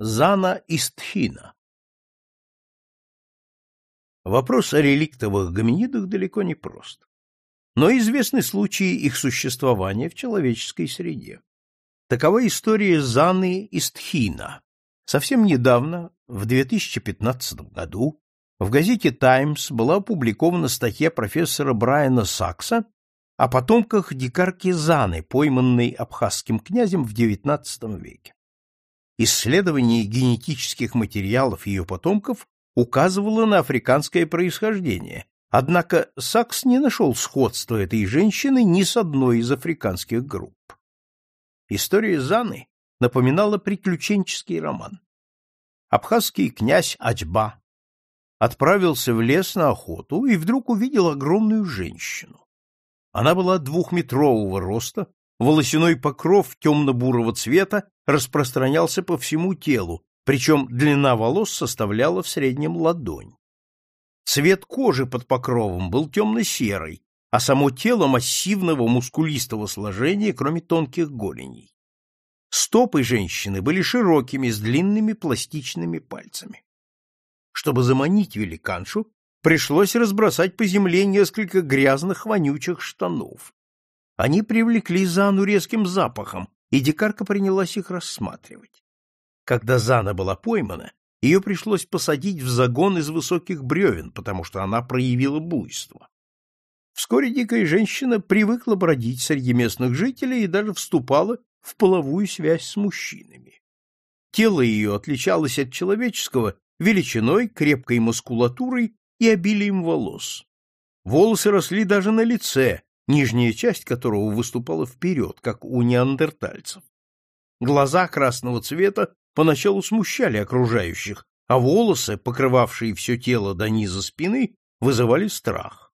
Зана Истхина Вопрос о реликтовых гоминидах далеко не прост. Но известны случаи их существования в человеческой среде. Такова история Заны Истхина. Совсем недавно, в 2015 году, в газете «Таймс» была опубликована статья профессора Брайана Сакса о потомках дикарки Заны, пойманной абхазским князем в XIX веке. Исследование генетических материалов ее потомков указывало на африканское происхождение, однако Сакс не нашел сходства этой женщины ни с одной из африканских групп. История Заны напоминала приключенческий роман. Абхазский князь Ачба отправился в лес на охоту и вдруг увидел огромную женщину. Она была двухметрового роста, волосяной покров темно-бурого цвета распространялся по всему телу, причем длина волос составляла в среднем ладонь. Цвет кожи под покровом был темно-серый, а само тело массивного мускулистого сложения, кроме тонких голеней. Стопы женщины были широкими, с длинными пластичными пальцами. Чтобы заманить великаншу, пришлось разбросать по земле несколько грязных вонючих штанов. Они привлекли Зану резким запахом, и дикарка принялась их рассматривать. Когда Зана была поймана, ее пришлось посадить в загон из высоких бревен, потому что она проявила буйство. Вскоре дикая женщина привыкла бродить среди местных жителей и даже вступала в половую связь с мужчинами. Тело ее отличалось от человеческого величиной, крепкой мускулатурой и обилием волос. Волосы росли даже на лице, нижняя часть которого выступала вперед, как у неандертальцев. Глаза красного цвета поначалу смущали окружающих, а волосы, покрывавшие все тело до низа спины, вызывали страх.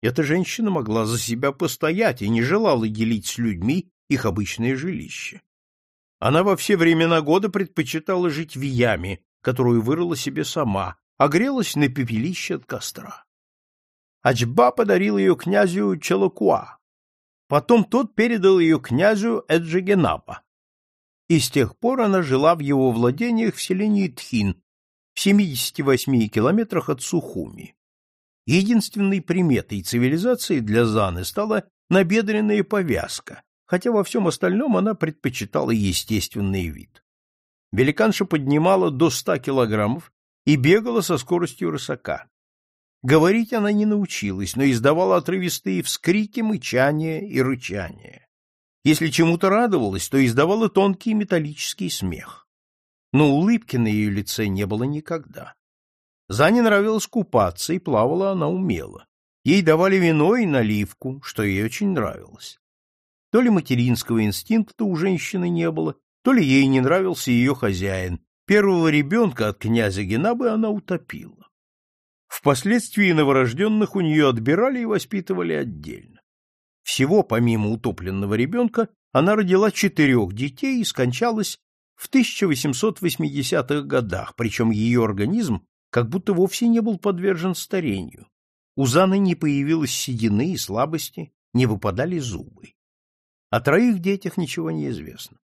Эта женщина могла за себя постоять и не желала делить с людьми их обычное жилище. Она во все времена года предпочитала жить в яме, которую вырыла себе сама, а грелась на пепелище от костра. Ачба подарил ее князю Челокуа. Потом тот передал ее князю Эджигенапа. И с тех пор она жила в его владениях в селении Тхин, в 78 километрах от Сухуми. Единственной приметой цивилизации для Заны стала набедренная повязка, хотя во всем остальном она предпочитала естественный вид. Великанша поднимала до ста килограммов и бегала со скоростью рысака. Говорить она не научилась, но издавала отрывистые вскрики, мычания и рычания. Если чему-то радовалась, то издавала тонкий металлический смех. Но улыбки на ее лице не было никогда. Зане нравилось купаться, и плавала она умело. Ей давали вино и наливку, что ей очень нравилось. То ли материнского инстинкта у женщины не было, то ли ей не нравился ее хозяин. Первого ребенка от князя Генабы она утопила. Впоследствии новорожденных у нее отбирали и воспитывали отдельно. Всего, помимо утопленного ребенка, она родила четырех детей и скончалась в 1880-х годах, причем ее организм как будто вовсе не был подвержен старению. У Заны не появилось седины и слабости, не выпадали зубы. О троих детях ничего не известно.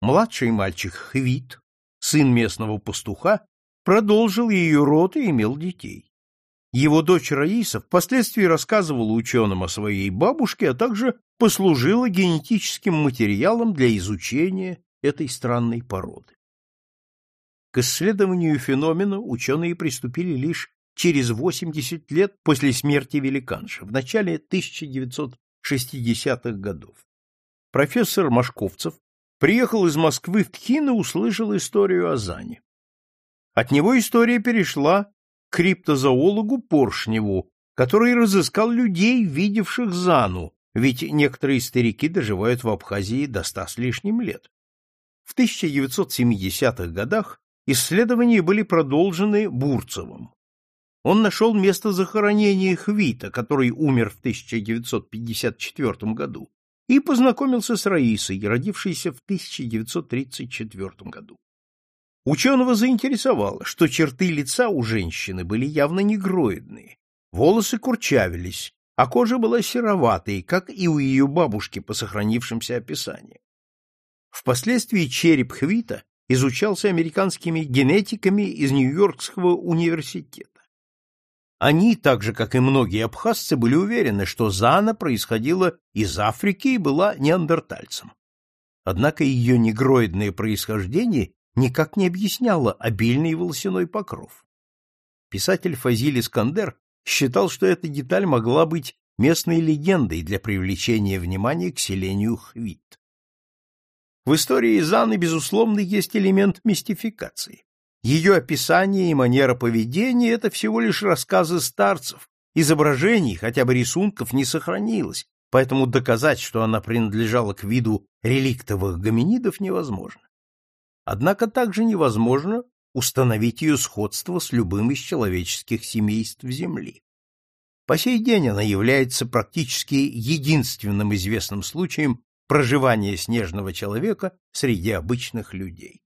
Младший мальчик Хвит, сын местного пастуха, продолжил ее род и имел детей. Его дочь Раиса впоследствии рассказывала ученым о своей бабушке, а также послужила генетическим материалом для изучения этой странной породы. К исследованию феномена ученые приступили лишь через 80 лет после смерти великанша, в начале 1960-х годов. Профессор Машковцев приехал из Москвы в Тхин и услышал историю о Зане. От него история перешла криптозоологу Поршневу, который разыскал людей, видевших Зану, ведь некоторые старики доживают в Абхазии до ста с лишним лет. В 1970-х годах исследования были продолжены Бурцевым. Он нашел место захоронения Хвита, который умер в 1954 году, и познакомился с Раисой, родившейся в 1934 году. Ученого заинтересовало, что черты лица у женщины были явно негроидные, волосы курчавились, а кожа была сероватой, как и у ее бабушки по сохранившимся описаниям. Впоследствии череп Хвита изучался американскими генетиками из Нью-Йоркского университета. Они, так же как и многие абхазцы, были уверены, что Зана происходила из Африки и была неандертальцем. Однако ее негроидное происхождение никак не объясняло обильный волосяной покров. Писатель Фазиль Искандер считал, что эта деталь могла быть местной легендой для привлечения внимания к селению Хвит. В истории Заны, безусловно, есть элемент мистификации. Ее описание и манера поведения — это всего лишь рассказы старцев, изображений, хотя бы рисунков, не сохранилось, поэтому доказать, что она принадлежала к виду реликтовых гоминидов, невозможно. Однако также невозможно установить ее сходство с любым из человеческих семейств Земли. По сей день она является практически единственным известным случаем проживания снежного человека среди обычных людей.